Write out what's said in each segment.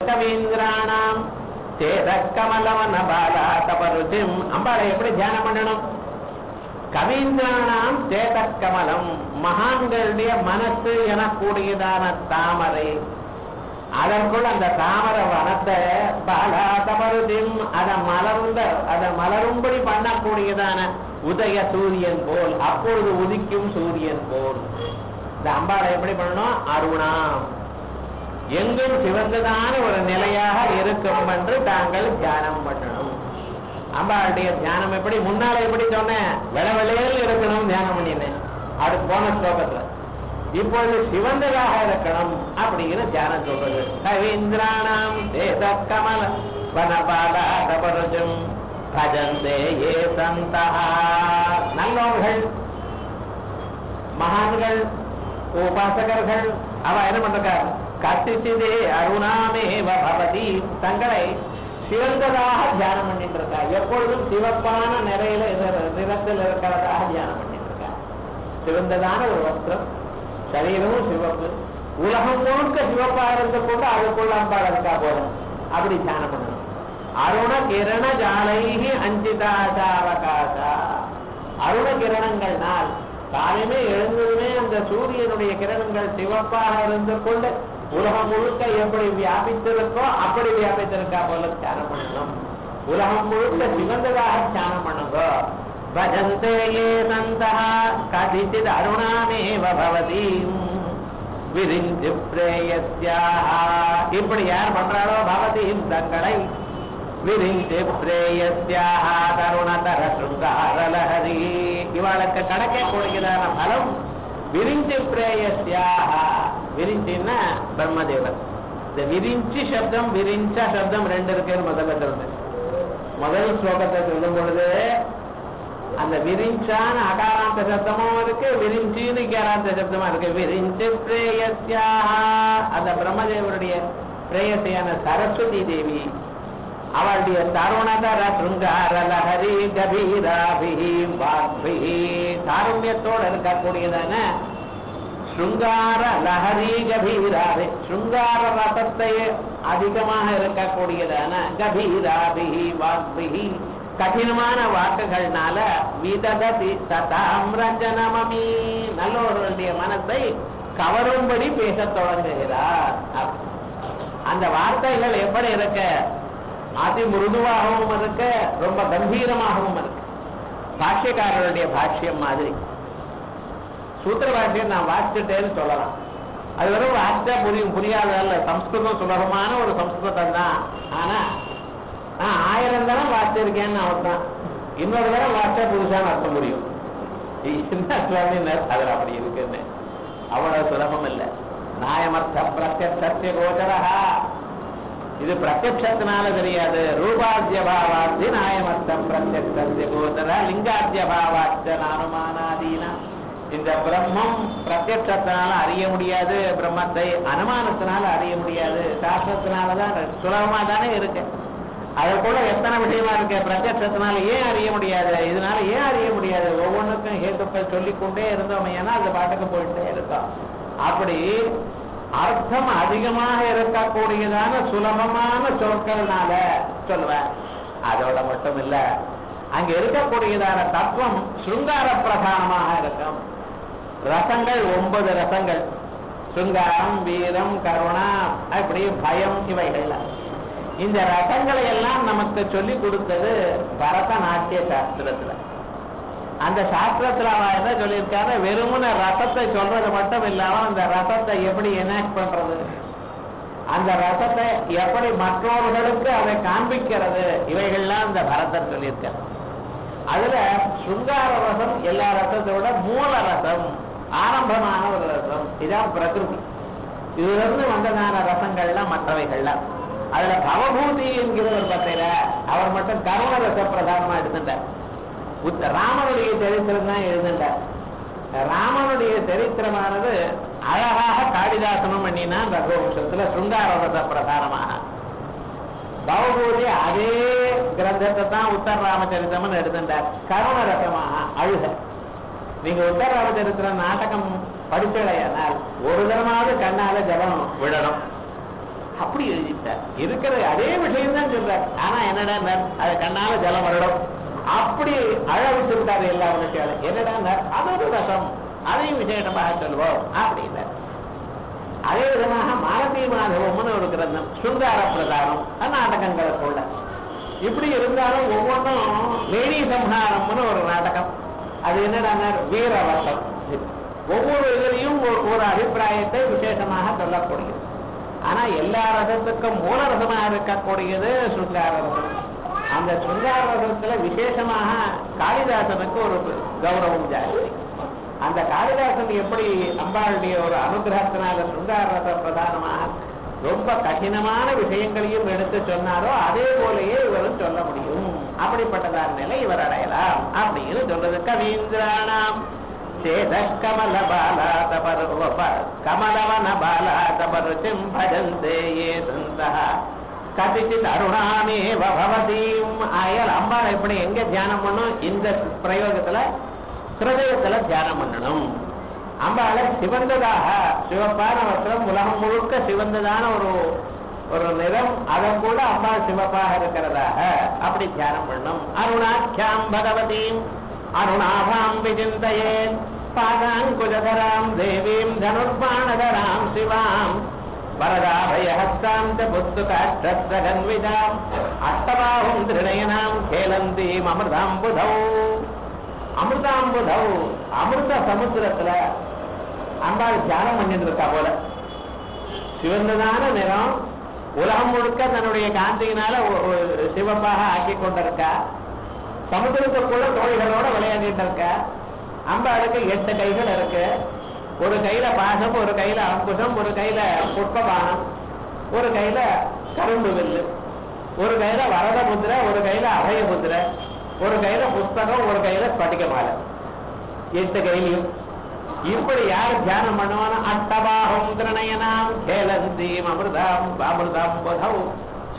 கவீந்திராணாம் சேத கமலவன பாலா தபருஜிம் அம்பாளை எப்படி தியானம் பண்ணணும் கவீந்திராணாம் சேத கமலம் மகான்களுடைய மனசு எனக்கூடியதான தாமரை அதற்குள் அந்த தாமர வனத்தை பாலா தபருஜிம் அத மலர்ந்த அதை மலரும்படி பண்ணக்கூடியதான உதய சூரியன் போல் அப்பொழுது உதிக்கும் சூரியன் போல் இந்த அம்பாளை எப்படி பண்ணணும் அருணாம் எங்கும் சிவந்ததான ஒரு நிலையாக இருக்கும் என்று தாங்கள் தியானம் பண்ணணும். அம்பாளுடைய தியானம் எப்படி? முன்னால எப்படி சொன்னேன்? விளவெளியில் இருக்கணும் தியானம் பண்ணினேன். அது போன ஸ்லோகத்துல. இப்பொழுது சிவந்ததாக இருக்கணும் அப்படிங்கிற தியானம் சொல்றது. கவீந்திராணாம் தேச கமல வனபாலம் பஜந்தே ஏ சந்தா நல்லவர்கள் மகான்கள் உபாசகர்கள் அவ என்ன பண்றாங்க கத்திசிதே அருணாமே பவதி. தங்களை சிறந்ததாக தியானம் பண்ணிட்டு இருக்கா எப்பொழுதும் சிவப்பான நிறையில நிறத்தில் இருக்கிறதாக தியானம் பண்ணிட்டு இருக்கா சிறந்ததான ஒரு வஸ்திரம். சரீரமும் சிவப்பு. உலகம் முழுக்க சிவப்பாக இருந்து கொண்டு அதுக்குள்ள அம்பாள் இருக்கா போதும். அப்படி தியானம் பண்ணணும். அருண கிரண ஜாலைகி அஞ்சிதாசாவகாசா அருண கிரணங்கள்னால் காலையுமே எழுந்ததுமே அந்த சூரியனுடைய கிரணங்கள் சிவப்பாக இருந்து கொண்டு உலகம் முழுக்க எப்படி வியாபித்திருக்கோ அப்படி வியாபித்திருக்கா போல தியானம் பண்ணணும். உலகம் முழுக்க சிவந்ததாக தியானம் பண்ணுங்க. பஜந்தே ஏ சந்தா கதிச்சித் அருணாமேவ பவதி. விரிஞ்சு பிரேயஸ்யாக இப்படி யார் பண்றாரோ பவதியும் தங்களை விரிஞ்சு பிரேயஸ்யாக தருணதர சுங்காரலஹரி இவளுக்கு கடக்க கொடுக்கிறான பலம் விரிஞ்சு பிரேயஸ்யாக விரிஞ்சின்னா பிரம்மதேவர் இந்த விரிஞ்சி சப்தம் விரிஞ்சா சப்தம் ரெண்டு இருக்குன்னு முதல்ல சொல்றேன். முதல் ஸ்லோகத்தை சொல்லும் பொழுது அந்த விரிஞ்சான அகாராந்த சப்தமும் இருக்கு விரிஞ்சின்னு கேராந்த சப்தமா இருக்கு. விரிஞ்சு பிரேயஸ்யா அந்த பிரம்மதேவருடைய பிரேயசையான சரஸ்வதி தேவி அவளுடைய தருணதர சுங்காரலஹரி கபீராபிஹி வாக்பிஹி தாருண்யத்தோடு இருக்கக்கூடியதான சுங்கார லஹரி கபீராபி சுங்கார ரசத்தை அதிகமாக இருக்கக்கூடியதான கபீராபிஹி வாக்பிஹி கடினமான வாக்குகள்னால விதததி சதாம்ரஜனமமி நல்லவர்களுடைய மனத்தை கவரும்படி பேசத் தொடங்குகிறார் அந்த வார்த்தைகள் எப்படி இருக்க அதி மிருதுவாகவும் இருக்க ரொம்ப கம்பீரமாகவும் இருக்கு பாஷ்யக்காரருடைய பாஷ்யம் மாதிரி சூத்திர பாஷ்யம் நான் வாசிச்சுட்டேன்னு சொல்லலாம். அது வெறும் வாசிச்சா புரியும் புரியாதல்ல சம்ஸ்கிருதம் சுலபமான ஒரு சம்ஸ்கிருதம் தான். ஆனா நான் ஆயிரம் தரம் வாசிச்சிருக்கேன்னு அவன் தான் இன்னொரு தரம் வாசிச்சா புதுசான்னு அர்த்தம் முடியும். அதில் அப்படி இருக்குன்னு? அவ்வளவு சுலபம் இல்லை. நாயமர்த்த பிரத்யட்சத்திய கோச்சரா இது பிரத்யட்சத்தினால தெரியாது. ரூபாத்திய பாவாத்தி நாயமர்த்தம் பிரத்யட்சத்திய கோச்சரா லிங்காத்திய பாவாச்ச நானுமானாதீனா. இந்த பிரம்மம் பிரத்யட்சத்தினால அறிய முடியாது பிரம்மத்தை அனுமானத்தினால அறிய முடியாது சாஸ்திரத்தினாலதான் சுலபமா தானே இருக்கு. அதை கூட எத்தனை விஷயமா இருக்கு? பிரத்யட்சத்தினால ஏன் அறிய முடியாது? இதனால ஏன் அறிய முடியாது? ஒவ்வொன்றுக்கும் ஹேத்துக்கள் சொல்லிக்கொண்டே இருந்தோம் ஏன்னா அந்த பாட்டுக்கு போயிட்டே இருக்கோம் அப்படி அர்த்தம் அதிகமாக இருக்கக்கூடியதான சுலபமான சொற்கள்னால சொல்லுவேன். அதோட மட்டும் இல்ல அங்க இருக்கக்கூடியதான தத்துவம் சுங்கார பிரதானமாக இருக்கும். ரசங்கள் ஒன்பது ரசங்கள். சுங்காரம் வீரம் கருணா அப்படி பயம் இவைகள். இந்த ரசங்களை எல்லாம் நமக்கு சொல்லி கொடுத்தது பரதநாட்டிய சாஸ்திரத்துல. அந்த சாஸ்திரத்துல அவன் என்ன சொல்லியிருக்காரு? வெறுமன ரசத்தை சொல்றது மட்டும் இல்லாம அந்த ரசத்தை எப்படி எனாக்ட் பண்றது? அந்த ரசத்தை எப்படி மற்றவர்களுக்கு அதை காண்பிக்கிறது? இவைகள்லாம் அந்த பரதன் சொல்லியிருக்காரு. அதுல சுங்கார ரசம் எல்லா ரசத்தை விட மூல ரசம். ஆரம்பமான ஒரு ரசம் இதான் பிரகிருதி. இதுல இருந்து வந்ததான ரசங்கள்லாம் மற்றவைகள்லாம். அதுல பவபூதி என்கிற ஒரு பத்தையில அவர் மட்டும் கருண ரச பிரதானமா எடுத்துட்டார் ராமனுடைய சரித்திரம் தான் எழுதுண்டார் ராமனுடைய சரித்திரமானது அழகாக காளிதாசனம் பண்ணினா ரகுவம்சத்துல சுங்கார ரச பிரதானமாக பவபூதி அதே கிரந்தத்தை தான் உத்தர ராமச்சரித்தம்னு எடுத்துட்டார் கருண ரசமாக அழுக. நீங்க உத்தர இருக்கிற நாடகம் படிச்சடையானால் ஒரு தரமாவது கண்ணால ஜலம் விழணும் அப்படி எழுதிட்டார். இருக்கிற அதே விஷயம் தான் சொல்றார். ஆனா என்னடா அது கண்ணால ஜலம் வரணும் அப்படி அழ விட்டு விட்டாரு எல்லா விஷயம் என்னடா அது ஒரு ரசம். அதையும் விசேஷமாக சொல்வோம் அப்படின்னார். அதே விதமாக மாலதி மாதவம்னு ஒரு கிரந்தம் சுங்கார பிரதானம் போல. இப்படி இருந்தாலும் ஒவ்வொன்றும் வேணி சம்ஹாரம்னு ஒரு நாடகம். அது என்னடா வீரவசம். ஒவ்வொரு இதுலையும் ஒரு ஒரு அபிப்பிராயத்தை விசேஷமாக சொல்லக்கூடியது. ஆனா எல்லா ரசத்துக்கும் மூல ரசமா இருக்கக்கூடியது சுங்கார ரசம் அந்த சுங்கார ரசத்துல விசேஷமாக காளிதாசனுக்கு ஒரு கௌரவம் ஜாஸ்தி. அந்த காளிதாசன் எப்படி அம்பாளுடைய ஒரு அனுகிரகத்தினால சுங்கார ரச பிரதானமாக ரொம்ப கடினமான விஷயங்களையும் எடுத்து சொன்னாரோ அதே போலயே இவரும் சொல்ல முடியும். அப்படிப்பட்டதான நிலை இவர் அடையலாம். அப்படின்னு சொல்றது கவீந்திரானாம் சேத கமல பாலாத பருவ கமலவன பாலாத பருச்சிம் பஜந்தே ஏ சந்தா கதிச்சித் அருணாமேவ பவதீம். ஆயால் அம்பாள் எப்படி எங்க தியானம் பண்ணும் இந்த பிரயோகத்துல ஹிருதயத்துல தியானம் பண்ணணும். அம்பாளை சிவந்ததாக சிவப்பான வஸ்திரம் உலகம் முழுக்க சிவந்ததான ஒரு ஒரு நிறம் அதை கூட அம்மா சிவப்பாக இருக்கிறதாக. அப்படி தியானம் பண்ணும். அருணாக்கியாம் பகவதீம். அருணாபாம் விஜிந்தையேன். பாதாங்குஜதராம் தேவீம் தனுர்பாணதராம் சிவாம். வரதாபயஹஸ்தாந்த புத்துகாற்றகன்விதாம் அஷ்டபாகும் திருநயனாம் கேலந்தீம் அமிர்தாம்புதௌ. அமிர்தாம்புதௌ அமிர்த சமுத்திரத்துல அம்பாள் தியானம் பண்ணிட்டு இருக்கா போல. சிவந்ததான நிறம் உலகம் முழுக்க தன்னுடைய காந்தியினால ஒ- சிவப்பாக ஆக்கி கொண்டிருக்கா? சமுதிரத்துக்குள்ள தோழிகளோட விளையாடிட்டு இருக்கா? அம்பாளுக்கு எட்டு கைகள் இருக்கு. ஒரு கையில பாசம் ஒரு கையில அங்குசம் ஒரு கையில புஷ்பபானம் ஒரு கையில கரும்பு வில்லு ஒரு கையில வரத முதிரை ஒரு கையில அபய முதிரை ஒரு கையில புஸ்தகம் ஒரு கையில படிக்க மாலை எட்டு கையிலையும் இப்படி யார் தியானம் பண்ணுவானோ? அட்டபாகம் திரணயனாம் கேலந்தீம் அமிர்தாம் அமிர்தாம் புதௌ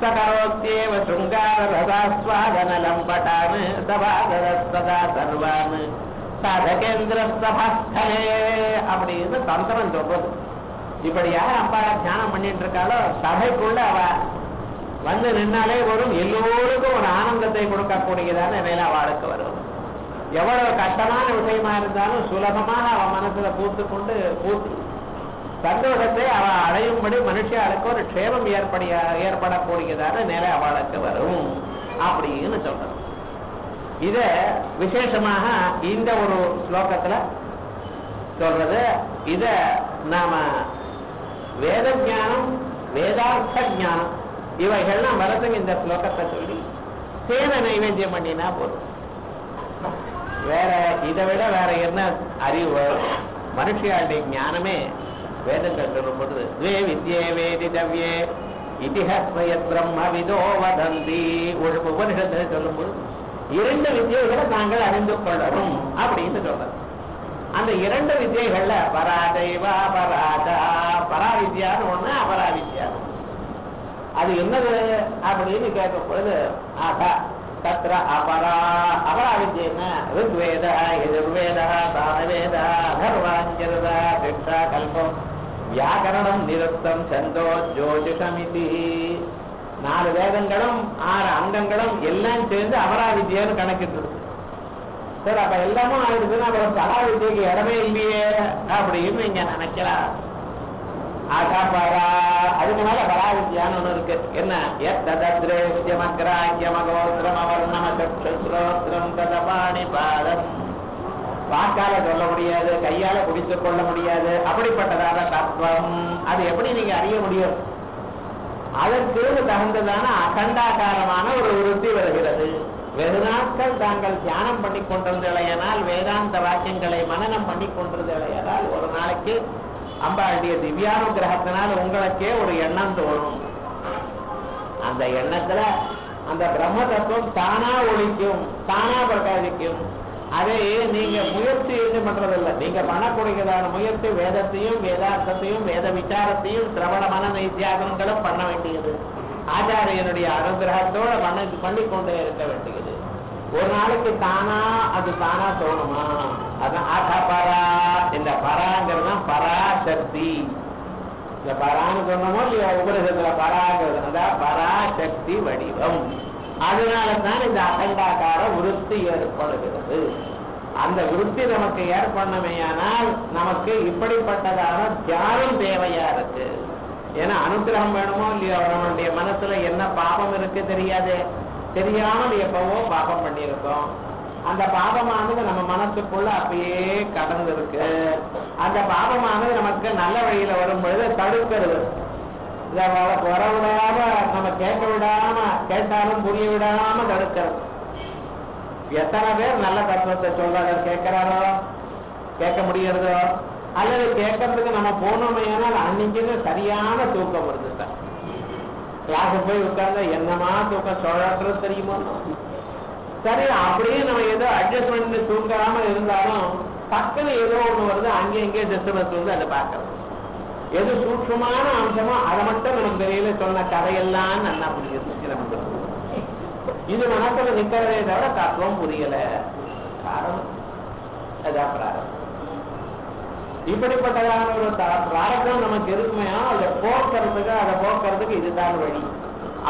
சகரோத்யேவ சுங்கார ரசாஸ்வாதனலம் பட்டான் சபாகர சதா சர்வான் சாதகேந்திர சபாஸ்தலே அப்படின்னு தந்திரம் சொல்றது. இப்படி யார் அப்பாட தியானம் பண்ணிட்டு இருக்காளோ சபைக்குள்ள அவ. வந்து நின்னாலே வரும் எல்லோருக்கும் ஒரு ஆனந்தத்தை கொடுக்கக்கூடியதான நிலை அவளுக்கு வரும் எவ்வளவு கஷ்டமான விஷயமா இருந்தாலும் சுலபமாக அவ மனசுல பூத்து கொண்டு பூத்து சந்தோஷத்தை அவ அடையும்படி மனுஷியாளுக்கு ஒரு க்ஷேமம் ஏற்படிய ஏற்படக்கூடியதான நிலை அவளுக்கு வரும் அப்படின்னு சொல்றது இத விசேஷமாக இந்த ஒரு ஸ்லோகத்துல சொல்றது. இத நாம வேத ஞானம் வேதார்த்த ஞானம் இவைகள்லாம் வரதும் இந்த ஸ்லோகத்தை சொல்லி சேன நைவேத்தியம் பண்ணினா போதும். வேற இதை விட வேற என்ன அறிவு? மனுஷியாளுடைய ஞானமே வேதங்கள் சொல்லும் துவே வே வித்யே வேதிதவ்யே இதிஹஸ்மயத் பிரம்ம விதோ வதந்தி ஒரு உபனிஷத்தை சொல்லும்போது இரண்டு வித்தியைகளை நாங்கள் அறிந்து கொள்ளணும் அப்படின்னு சொல்றது அந்த இரண்டு வித்தியைகள்ல பராதைவா பராதா பராவித்யான்னு ஒண்ணு அபராவித்யா அது என்னது அப்படின்னு கேட்கும் பொழுது ஆகா தத்ர அபரா அபராவித்யா ருக்வேத எதிர்வேத சாமவேத அதர்வாஞ்சரத சிக்ஷா கல்பம் வியாக்கரணம் நிறுத்தம் சந்தோ ஜோதிஷமிதி நாலு வேதங்களும் ஆறு அங்கங்களும் எல்லாம் சேர்ந்து அபராவித்யான்னு கணக்கிட்டு சரி அப்ப எல்லாமும் ஆயிடுச்சுன்னா அப்புறம் பராவித்யக்கு இடமே இல்லையே அப்படின்னு இங்க நினைக்கலாம் அகபரா அதுக்கு மேல பராவித்யான்னு ஒண்ணு இருக்கு? என்ன? எத்ததிரேஷ்யமக்ராஹ்யமகோத்திரம் அவர்ணம சக்ஷுஸ்ரோத்திரம் ததபாணி பாதம் வாக்கால சொல்ல முடியாது கையால குடித்துக் கொள்ள முடியாது. அப்படிப்பட்டதான தத்துவம். அது எப்படி நீங்க அறிய முடியும்? அதற்கு தகுந்ததான அகண்டாகாரமான ஒரு விருத்தி வருகிறது. வெகு நாட்கள் தாங்கள் தியானம் பண்ணி கொண்டிருந்தலையானால் வேதாந்த வாக்கியங்களை மனனம் பண்ணி கொண்டிருந்தலையானால் ஒரு நாளைக்கு அம்பாளுடைய திவ்யானுகிரகத்தினால உங்களுக்கே ஒரு எண்ணம் தோணும். அந்த எண்ணத்துல அந்த பிரம்ம தத்துவம் தானா ஒழிக்கும் தானா பிரகாசிக்கும். அதே நீங்க முயற்சி இது பண்றதில்லை. நீங்க பண்ணக்கூடியதான முயற்சி வேதத்தையும் வேதார்த்தத்தையும் வேத விசாரத்தையும் திரவண மன நைத்தியாகங்களும் பண்ண வேண்டியது. ஆச்சாரியனுடைய அனுகிரகத்தோட பண்ண பண்ணி கொண்டே இருக்க வேண்டியது. ஒரு நாளைக்கு தானா அது தானா தோணுமா? அதான் ஆட்டா பரா இந்த பராங்கிறது பராசக்தி. இந்த பரான்னு சொன்னமோ இல்லையா? உபரிசத்துல பராங்கிறது. அந்த பராசக்தி வடிவம். அதனால தான் இந்த அகண்டாக்கார விருத்தி ஏற்படுகிறது. அந்த விருத்தி நமக்கு ஏற்படணுமேயானால் நமக்கு இப்படிப்பட்டதான தியானம் தேவையா இருக்கு? ஏன்னா அனுகிரகம் வேணுமோ இல்லையோ? நம்மளுடைய மனசுல என்ன பாவம் இருக்கு தெரியாது. தெரியாமல் எப்பவோ பாபம் பண்ணியிருக்கோம். அந்த பாபமானது நம்ம மனசுக்குள்ள அப்படியே கடந்து இருக்கு. அந்த பாபமானது நமக்கு நல்ல வழியில வரும் பொழுது தடுக்கிறது. இதை வர- விடாம நம்ம கேட்க விடாம கேட்டாலும் புரிய விடாம தடுக்கிறது. எத்தனை பேர் நல்ல தத்துவத்தை சொல்றாரு கேட்கிறாரோ? கேட்க முடியறதோ? அல்லது கேட்கறதுக்கு நம்ம போனோமே ஆனால் அன்னைக்குன்னு சரியான தூக்கம் வருது கிளாஸுக்கு போய் உட்கார்ந்தா என்னமா தூக்கம் சொல்றது தெரியுமோ? சரி அப்படியே நம்ம ஏதோ அட்ஜஸ்ட் பண்ணி தூங்காம இருந்தாலும் பக்கத்துல ஏதோ ஒண்ணு வருது அங்கே இங்கே டிஸ்டர்பன்ஸ் வந்து அதை பார்க்கறது எது சூட்சமான அம்சமோ அதை மட்டும் நமக்கு தெரியல சொன்ன கதையெல்லாம் நல்லா புரியுது. நமக்கு இது மனசுல நிக்கிறதே தவிர தத்துவம் புரியல. காரணம். அதான் இப்படிப்பட்டதான ஒரு த- நமக்கு இருக்குமையா? அதை போக்குறதுக்கு அதை போக்குறதுக்கு இதுதான் வழி.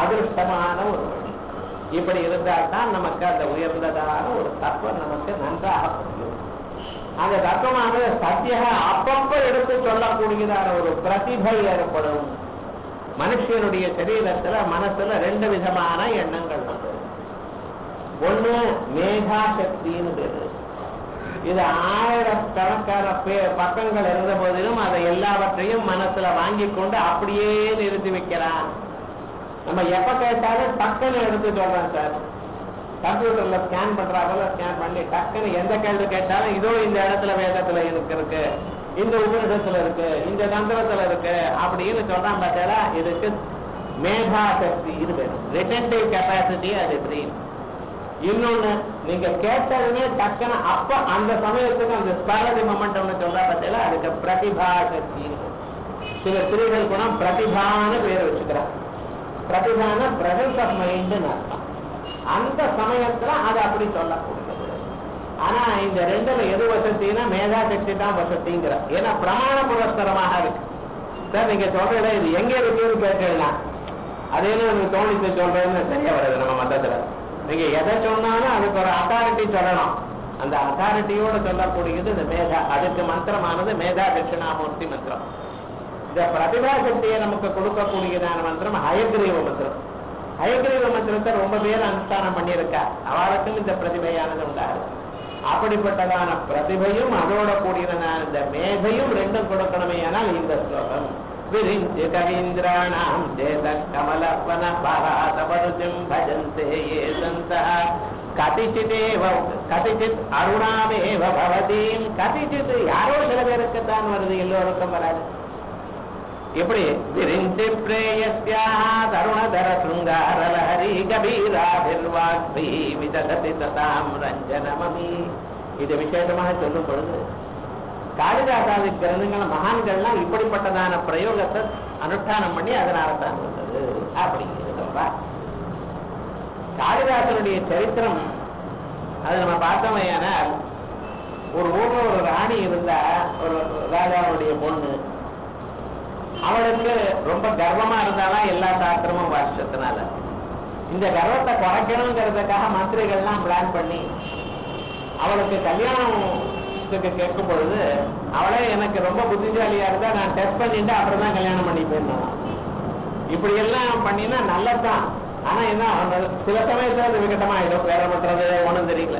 அதிர்ஷ்டமான ஒரு வழி. இப்படி இருந்தால் தான் நமக்கு அந்த உயர்ந்ததான ஒரு தத்துவம் நமக்கு நன்றாக புரியும். அந்த தத்துவமானது சத்திய அப்பப்ப எடுத்து சொல்லக்கூடியதான ஒரு பிரதிபை ஏற்படும். மனுஷனுடைய சரீரத்துல மனசுல ரெண்டு விதமான எண்ணங்கள் உண்டு ஒண்ணு மேகா சக்தின்னு பேரு. இது ஆயிரக்கணக்கான பே- பக்கங்கள் இருந்த போதிலும் அதை எல்லாவற்றையும் மனசுல வாங்கி கொண்டு அப்படியே நிறுத்தி வைக்கிறான். நம்ம எப்ப கேட்டாலும் டக்குன்னு எடுத்து சொல்றேன் சார். கம்ப்யூட்டர்ல ஸ்கேன் பண்றாங்கல்ல ஸ்கேன் பண்ணி டக்குன்னு எந்த கேள்வி கேட்டாலும் இதோ இந்த இடத்துல வேதத்துல எனக்கு இருக்கு. இந்த உபனிஷத்துல இருக்கு இந்த தந்திரத்துல இருக்கு அப்படின்னு சொல்றான் பார்த்தா இதுக்கு மேகா சக்தி இது வேணும். ரிட்டன்டிவ் கெப்பாசிட்டி அது எப்படி இன்னொன்னு நீங்க கேட்டதுமே டக்குன்னு அப்ப அந்த சமயத்துக்கு அந்த ஸ்பாரதி மொமெண்ட்னு சொல்றா பார்த்தீங்களா அதுக்கு பிரதிபா சக்தி சில ஸ்திரீகள் கூட பிரதிபான்னு பேர் வச்சுக்கிறான் பிரதிபான பிரசன்ஸ் ஆஃப் மைண்ட்னு அர்த்தம். அந்த சமயத்துல அதை அப்படி சொல்லக்கூடியது ஆனா இந்த ரெண்டுல எது வசத்தின்னா மேதா சக்தி தான் வசதிங்கிற. ஏன்னா பிரமாண புரஸ்கரமாக இருக்கு. சார் நீங்க சொல்றீங்க இது எங்க இருக்குன்னு கேட்கலாம் அதே நீங்க தோணித்து சொல்றேன்னு தெரிய வருது நம்ம மதத்துல. நீங்க எதை சொன்னாலும் அதுக்கு ஒரு அத்தாரிட்டி சொல்லணும். அந்த அத்தாரிட்டியோட சொல்லக்கூடியது இந்த மேதா. அதுக்கு மந்திரமானது மேதா தட்சிணாமூர்த்தி மந்திரம். இந்த பிரதிபா சக்தியை நமக்கு கொடுக்கக்கூடியதான மந்திரம் ஹயக்ரீவ மந்திரம். ஹயக்ரீவ மந்திரத்தை ரொம்ப பேர் அனுஷ்டானம் பண்ணியிருக்கா. அவருக்கும் இந்த பிரதிபையானது உண்டாரு அப்படிப்பட்டதான பிரதிபையும் அதோட கூடியதான இந்த மேதையும் ரெண்டும் கொடுக்கணுமே ஆனால் இந்த ஸ்லோகம். விரிஞ்சு கவீந்திராணாம் சேத கமலவன பராதபருதிம் பஜந்தே ஏ சந்தா கதிச்சிதேவ கதிச்சித் அருணாமேவ பவதீம் கதிச்சித் யாரோ சில பேருக்குத்தான் வருது எல்லோருக்கும் வராது எப்படி விரிஞ்சி பிரேயஸ்யா தருணதர சுங்காரலஹரி கபீராபிர்வாக்பி விதததி ததாம் ரஞ்சனமமி இது விசேஷமாக சொல்லும் பொழுது காளிதாசாதி கிரந்தங்கள் மகான்கள்லாம் இப்படிப்பட்டதான பிரயோகத்தை அனுஷ்டானம் பண்ணி அதனால தான் வந்தது அப்படிங்கிறது சொல்றா. காளிதாசனுடைய சரித்திரம் அது நம்ம பார்த்தோமையானால் ஒரு ஊர்ல ஒரு ராணி இருந்தா ஒரு ராஜாவுடைய பொண்ணு அவளுக்கு ரொம்ப கர்வமா இருந்தாலும் எல்லா சாஸ்திரமும் வருஷத்தினால இந்த கர்வத்தை குறைக்கணுங்கிறதுக்காக மந்திரிகள்லாம் பிளான் பண்ணி அவளுக்கு கல்யாணம் சிஸ்டருக்கு கேட்கும் பொழுது அவளே எனக்கு ரொம்ப புத்திசாலியா இருந்தா நான் டெஸ்ட் பண்ணிட்டு அப்புறம் தான் கல்யாணம் பண்ணி போயிருந்தான் இப்படி எல்லாம் பண்ணினா நல்லதுதான். ஆனா என்ன சில சமயத்துல அது விகட்டமாயிடும். வேற பண்றது ஒண்ணும் தெரியல.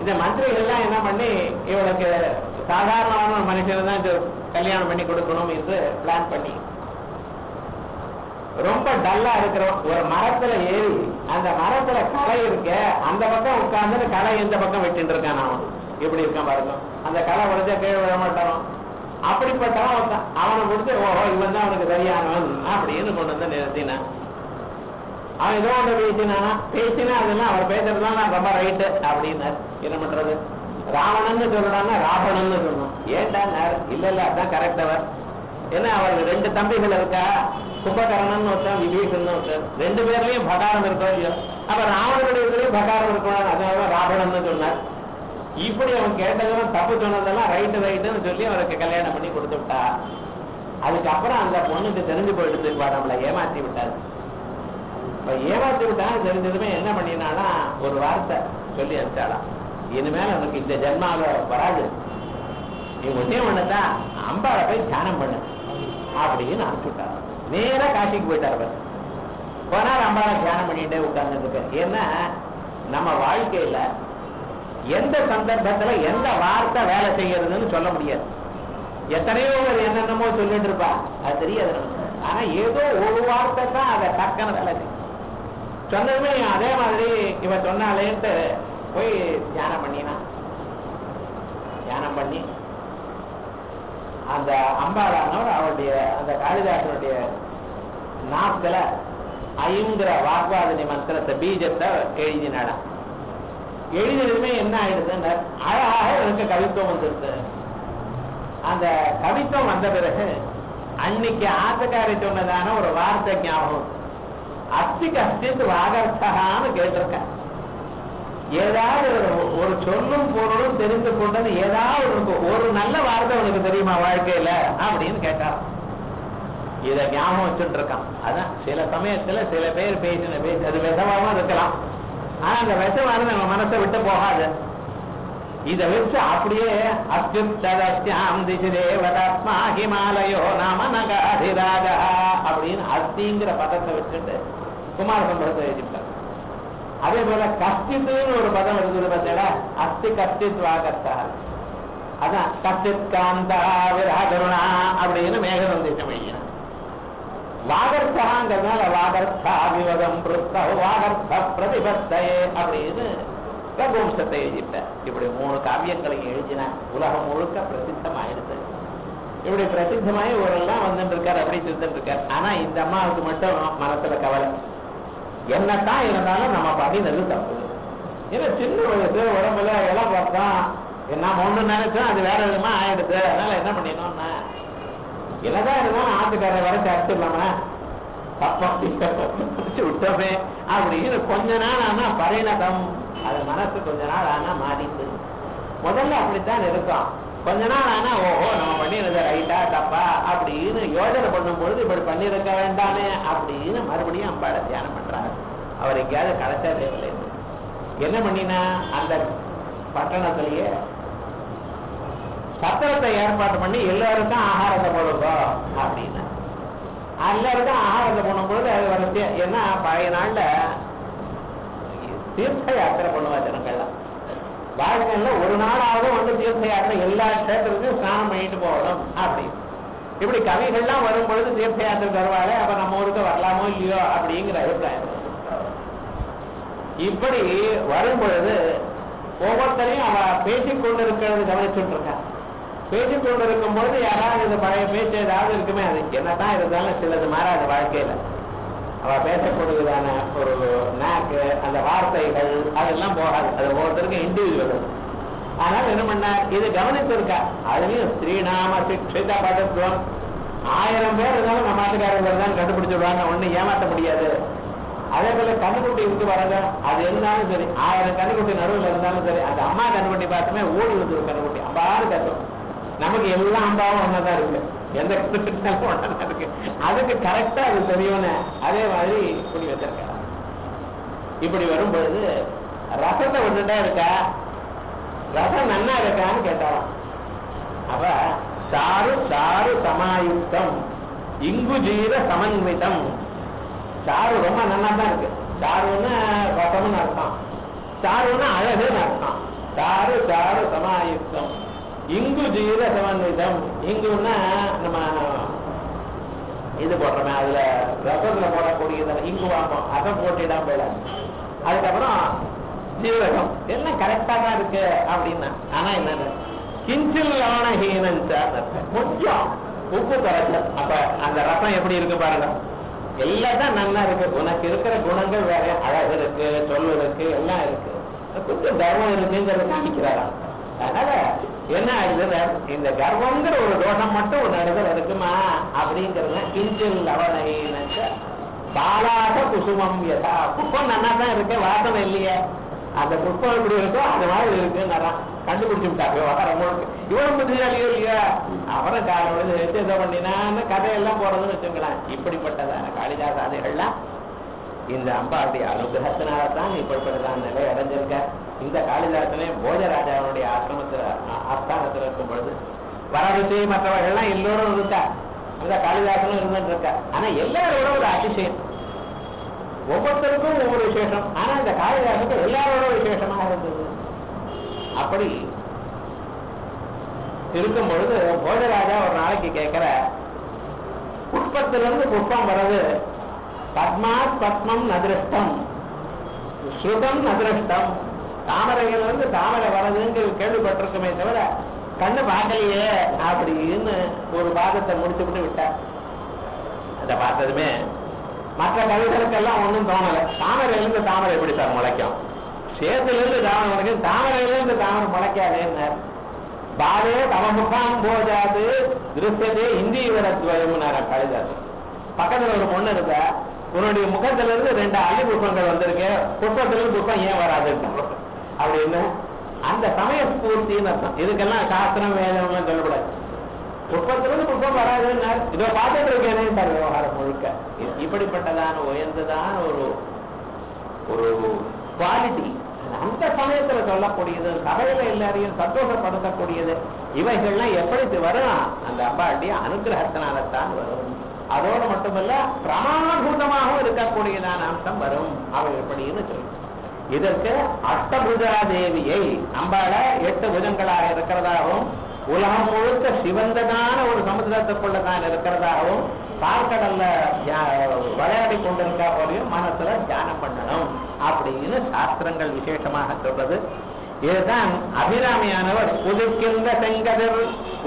இந்த மந்திரிகள் எல்லாம் என்ன பண்ணி இவளுக்கு சாதாரணமான ஒரு மனுஷனை தான் கல்யாணம் பண்ணி கொடுக்கணும் என்று பிளான் பண்ணி. ரொம்ப டல்லா இருக்கிற ஒரு மரத்துல ஏறி அந்த மரத்துல களை இருக்க. அந்த பக்கம் உட்கார்ந்து களை எந்த பக்கம் வெட்டின்னு இருக்கான் அவன். எப்படி இருக்கான் பாருங்க. அந்த களை உடஞ்சா கீழே விழ மாட்டான். அப்படிப்பட்டவன் ஒருத்தன். அவனை கொடுத்து ஓஹோ இவன் தான் அவனுக்கு சரியானவன் அப்படின்னு கொண்டு வந்து நிறுத்தினான். அவன் ஏதோ ஒன்று பேசினானா பேசினா அதெல்லாம் அவர் பேசுறதுதான் நான் ரொம்ப ரைட்டு அப்படின்னாரு என்ன பண்றது? ராவணன்னு சொல்றான்னா ராவணன்னு சொல்லணும். ஏன்டான்னாரு இல்ல இல்ல அதான் கரெக்ட் அவர். ஏன்னா அவருக்கு ரெண்டு தம்பிகள் இருக்கா? கும்பகரணன் ஒருத்தன் விவேகன் ஒருத்தன். ரெண்டு பேர்லயும் பகாரம் இருக்கோம் இல்லையோ? அப்ப ராவணனுடைய பகாரம் இருக்கணும் அதனால ராவணன்னு சொன்னார். இப்படி அவன் கேட்டதெல்லாம் தப்பு சொன்னதெல்லாம் ரைட்டு ரைட்டுன்னு சொல்லி அவருக்கு கல்யாணம் பண்ணி கொடுத்து விட்டா. அதுக்கப்புறம் அந்த பொண்ணுக்கு தெரிஞ்சு போயிட்டு இப்ப நம்மளை ஏமாத்தி விட்டாரு. இப்ப ஏமாத்தி விட்டாலும் தெரிஞ்சதுமே என்ன பண்ணினானா ஒரு வார்த்தை சொல்லி அனுப்பிச்சாலாம் இனிமேல் அவனுக்கு இந்த ஜென்மாவில வராது. நீ ஒன்னே ஒண்ணுதான் அம்பாவை போய் தியானம் பண்ணு. அப்படின்னு அனுப்பிச்சுட்டாரு நேரா காசிக்கு போயிட்டார் அவர் அம்பாவை தியானம் பண்ணிட்டே உட்கார்ந்துட்டு ஏன்னா நம்ம வாழ்க்கையில எந்த சந்தர்ப்பத்துல எந்த வார்த்தை வேலை செய்யறதுன்னு சொல்ல முடியாது. எத்தனையோ பேர் என்னென்னமோ சொல்லிட்டு இருப்பா. அது தெரியாது ஆனா ஏதோ ஒரு வார்த்தை தான் அதை டக்குன்னு வேலை செய்யும். சொன்னதுமே அதே மாதிரி இவ சொன்னாலேன்ட்டு போய் தியானம் பண்ணினான். தியானம் பண்ணி அந்த அம்பாளானவர் அவருடைய அந்த காளிதாசனுடைய நாட்கள ஐங்கிற வாக்வாதினி மந்திரத்தை பீஜத்தை எழுதினாடான் எழுதினதுமே என்ன ஆயிடுதுன்னு அழகாக எனக்கு கவித்துவம் வந்துருது அந்த கவித்துவம் வந்த பிறகு அன்னைக்கு ஆத்தக்காரி சொன்னதான ஒரு வார்த்தை ஞாபகம். அஸ்தி கஷ்டித்து வாகர்த்தகான்னு கேட்டிருக்கேன். ஏதாவது ஒரு- சொல்லும் பொருளும் தெரிந்து கொண்டது ஏதாவது ஒரு நல்ல வார்த்தை உனக்கு தெரியுமா வாழ்க்கையில? அப்படின்னு கேட்டார் இத ஞாபகம் வச்சுட்டு இருக்கான். அதான் சில சமயத்துல சில பேர் பேசின பேசி அது விதமாவும் இருக்கலாம். ஆனா அந்த விஷமானது நம்ம மனசை விட்டு போகாது. இதை வச்சு அப்படியே அத்யுத்ததஸ்யாம் திசி தேவதாத்மா ஹிமாலயோ நாம நகாதிராஜா அப்படின்னு அஸ்திங்கிற பதத்தை வச்சுட்டு குமார சம்பவத்தை எழுதிப்பார் அதே போல கஷ்டித்துன்னு ஒரு பதம் இருக்குது பார்த்தீங்களா? அஸ்தி கஷ்டித்வாகத்தார் அதான் கஷ்டித் காந்தா விராகருணா வாகர்த்தாங்கிறதுனால வாகர்த்தா வாகர்த்த பிரதிபத்தையே அப்படின்னு ரகுவம்சத்தை எழுதிட்டார் இப்படி மூணு காவியங்களையும் எழுதின. உலகம் முழுக்க பிரசித்தமாயிடுது. இப்படி பிரசித்தமாயி இவரெல்லாம் வந்துட்டு இருக்காரு அப்படி இருந்துட்டு இருக்காரு ஆனா இந்த அம்மாவுக்கு மட்டும் மனசுல கவலை. என்னத்தான் இருந்தாலும் நம்ம பண்ணினது தப்பு. ஏன்னா சின்ன வயசு உடம்புல இடம் பார்த்தோம். என்ன ஒண்ணு நினைச்சோம் அது வேற விதமா ஆயிடுது. அதனால என்ன பண்ணிடணும்னா? என்னதான் இருந்தாலும் ஆட்டுக்காரரை வர சேர்த்துடலாமா பிடிச்சு விட்டோமே அப்படின்னு கொஞ்ச நாள் ஆனா பரிணதம் அது மனசு கொஞ்ச நாள் ஆனா மாறிட்டு முதல்ல அப்படித்தான் இருக்கும் கொஞ்ச நாள் ஆனா ஓஹோ நம்ம பண்ணிருந்த ரைட்டா தப்பா அப்படின்னு யோசனை பண்ணும் பொழுது இப்படி பண்ணிருக்க வேண்டாமே அப்படின்னு மறுபடியும் அம்பாட தியானம் பண்றாரு அவர் எங்கேயாவது கடைச்சா தேவையில்லை என்ன பண்ணினா அந்த பட்டணத்திலேயே சத்திரத்தை ஏற்பாடு பண்ணி எல்லாருக்கும் ஆகாரத்தை போடுங்க அப்படின்னா எல்லாருக்கும் ஆகாரத்தை போடும்பொழுது அது வந்து ஏன்னா பழைய நாள்ல தீர்த்த யாத்திரை பண்ணுவா ஜனங்கள்லாம். வாழ்க்கையில ஒரு நாளாவது வந்து தீர்த்த யாத்திரை எல்லா கஷேத்திரத்தையும் ஸ்நானம் பண்ணிட்டு போகணும் அப்படி இப்படி கவிகள்லாம் வரும்பொழுது தீர்த்த யாத்திரை தருவாங்க அப்ப நம்ம ஊருக்கு வரலாமோ இல்லையோ அப்படிங்கிற அபிப்பிராயம். இப்படி வரும்பொழுது ஒவ்வொருத்தரையும் அவ பேசிக் கொண்டிருக்கிறது கவனிச்சுட்டு இருக்கான் பேசிக் கொண்டிருக்கும் பொழுது யாராவது பழைய பேச்சு ஏதாவது இருக்குமே அது என்னதான் இருந்தாலும் சிலது மாறாது வாழ்க்கையில. அவ பேசக்கூடியதான ஒரு நாக்கு அந்த வார்த்தைகள் அதெல்லாம் போகாது. அது ஒவ்வொருத்தருக்கும் இண்டிவிஜுவல் ஆனால் என்ன பண்ண இது கவனித்திருக்கா அதுலயும் ஸ்ரீநாம சிக்ஷித படத்துவம் ஆயிரம் பேர் இருந்தாலும் நம்ம ஆட்டுக்காரர்கள் தான் கண்டுபிடிச்சிடுவாங்க. ஒண்ணு ஏமாற்ற முடியாது. அதே போல கண்ணுக்குட்டி இருக்கு வரங்க அது இருந்தாலும் சரி ஆயிரம் கண்ணுக்குட்டி நடுவில் இருந்தாலும் சரி அந்த அம்மா கண்ணுக்குட்டி பார்த்துமே ஓடி வந்து கண்ணுக்குட்டி. அம்பாறு கட்டும் நமக்கு எல்லா அம்பாவும் ஒன்னதான் இருக்கு. எந்த கண்ணுக்குட்டினாலும் ஒன்னதான் இருக்கு. அதுக்கு கரெக்டா அது தெரியும்னு அதே மாதிரி இப்படி வச்சிருக்க இப்படி வரும் பொழுது ரசத்தை விட்டுட்டா இருக்கா? ரசம் நன்னா இருக்கான்னு கேட்டாராம். அவ சாரு சாரு சமாயுக்தம். இங்கு ஜீர சமன்விதம். சாரு ரொம்ப நல்லா தான் இருக்கு. சாருன்னு ரசம்னு அர்த்தம். சாருன்னு அழகுன்னு அர்த்தம். சாரு சாரு சமாயுக்தம். இங்கு ஜீர சமன்விதம் இங்குன்னா நம்ம இது போடுறோமே அதுல ரசத்துல போடக்கூடியது இங்கு வாங்கும் அதை போட்டிடாம போயிட அதுக்கப்புறம் ஜீரகம். எல்லாம் கரெக்டா தான் இருக்கு அப்படின்னா ஆனா என்னன்னு கிஞ்சில் லவணஹீனன் கொஞ்சம் உப்பு கரைச்சல் அப்ப அந்த ரசம் எப்படி இருக்கு பாருங்க. எல்லாம் நல்லா இருக்கு. உனக்கு இருக்கிற குணங்கள் வேற. அழகு இருக்கு சொல் இருக்கு எல்லாம் இருக்கு. கொஞ்சம் தர்மம் இருக்குங்கிறத காமிக்கிறாராம். அதனால என்ன ஆயிடுது இந்த கர்வங்கிற ஒரு தோஷம் மட்டும் ஒரு இடத்துல இருக்குமா? அப்படிங்கிறது கிஞ்சில் லவணஹீனன் பாலாக குசுமம் யதா புஷ்பம் நல்லா தான் இருக்கு வாசனை இல்லையே. அந்த புஷ்பம் எப்படி இருக்கோ அது மாதிரி இருக்குன்னு கண்டுபிடிச்சு விட்டாங்க. விவகாரம் புத்திசாலியோ இல்லையா? அவரை காலம் எடுத்து இதை பண்ணினான்னு கதையெல்லாம் போறதுன்னு வச்சுக்கலாம் இப்படிப்பட்டதான காளிதாசாதைகள்லாம் இந்த அம்பாவுடைய அனுகிரகத்தினால தான் இப்படிப்பட்டதான் நிலை அடைஞ்சிருக்க. இந்த காளிதாசனே போஜராஜாவுடைய ஆசிரமத்தில் ஆஸ்தானத்தில் இருக்கும் பொழுது வரவிசை மற்றவர்கள்லாம் எல்லோரும் இருக்கா அந்த காளிதாசனும் இருந்துட்டு இருக்கா. ஆனா எல்லாரோட ஒரு அதிசயம். ஒவ்வொருத்தருக்கும் ஒவ்வொரு விசேஷம். ஆனா இந்த காளிதாசனுக்கு எல்லாரோட விசேஷமாக இருந்தது. அப்படி இருக்கும் பொழுது போஜராஜா ஒரு நாளைக்கு கேட்கிற புஷ்பத்திலிருந்து புஷ்பம் வர்றது பத்மாத் பத்மம் நதிருஷ்டம். ஸ்ருதம் நதிருஷ்டம். வந்து தாமரை வரதுன்னு கேள்விப்பட்டிருக்குமே தவிர கண்ணு பார்க்கலையே அப்படின்னு ஒரு பாதத்தை முடிச்சுவிட்டு விட்டார். அதை பார்த்ததுமே மற்ற கவிகளுக்கெல்லாம் ஒன்றும் தோணலை. தாமரையிலிருந்து தாமரை எப்படி சார் முளைக்கும்? சேத்திலிருந்து தாமரை முளைக்கும். தாமரையிலிருந்து தாமரை முளைக்காதேன்னார் பாலே தமமுகாம் போஜாது. திருஷ்யதே இந்தி விரத்வயம்னார கழுதாது பக்கத்துல ஒரு பொண்ணு இருந்தா உன்னுடைய முகத்துல இருந்து ரெண்டு அள்ளி புஷ்பங்கள் வந்திருக்கு. புஷ்பத்துல இருந்து புஷ்பம் ஏன் வராது? அப்படின்னு அந்த சமய ஸ்பூர்த்தின்னு அர்த்தம் இதுக்கெல்லாம் சாஸ்திரம் வேதம்லாம் சொல்லக்கூடாது. புஷ்பத்திலிருந்து புஷ்பம் வராதுன்னு இதோ பார்த்துட்டு இருக்கேனே சார் விவகாரம் முழுக்க. இப்படிப்பட்டதான உயர்ந்ததான ஒரு ஒரு குவாலிட்டி அந்த சமயத்துல சொல்லக்கூடியது சபையில எல்லாரையும் சந்தோஷப்படுத்தக்கூடியது. இவைகள்லாம் எப்படி வரும்? அந்த அம்பாட்டிய அனுகிரகத்தினால்தான் வரும். அதோடு மட்டுமல்ல பிரமாணபூதமாகவும் இருக்கக்கூடியதான அம்சம் வரும். அவள் எப்படின்னு சொல்லும் இதற்கு அஷ்டபுஜா தேவியை நம்மள எட்டு புஜங்களாக இருக்கிறதாகவும் உலகம் முழுக்க சிவந்ததான ஒரு சமுத்திரத்துக்குள்ள தான் இருக்கிறதாகவும் பார்க்கடல்ல விளையாடி கொண்டிருக்கா போலையும் மனசுல தியானம் பண்ணணும் அப்படின்னு சாஸ்திரங்கள் விசேஷமாக சொல்றது. இதுதான் அபிராமியானவர் புதுக்கின்ற செங்கதிர்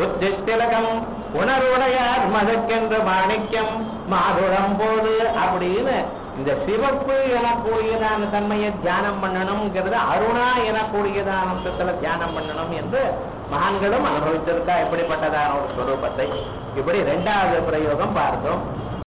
உத்திலகம் உணர்வுடையார் மதக்கென்ற மாணிக்கம் மாதுளம் போது அப்படின்னு இந்த சிவப்பு எனக்கூடியதான தன்மையை தியானம் பண்ணணும்ங்கிறது அருணா எனக்கூடியதான தியானம் பண்ணணும் என்று மகான்களும் அனுபவித்திருக்கா? எப்படிப்பட்டதான ஒரு ஸ்வரூபத்தை. இப்படி ரெண்டாவது பிரயோகம் பார்த்தோம்.